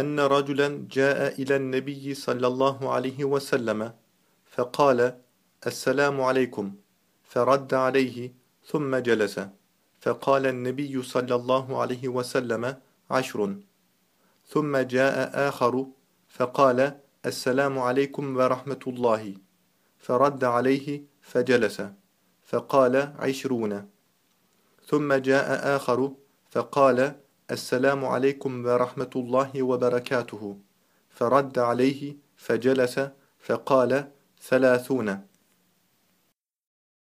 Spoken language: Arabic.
أن رجلا جاء إلى النبي صلى الله عليه وسلم فقال السلام عليكم. فرد عليه ثم جلس. فقال النبي صلى الله عليه وسلم عشر. ثم جاء آخر فقال السلام عليكم ورحمة الله. فرد عليه فجلس. فقال عشرون. ثم جاء آخر فقال السلام عليكم ورحمة الله وبركاته. فرد عليه فجلس فقال ثلاثون.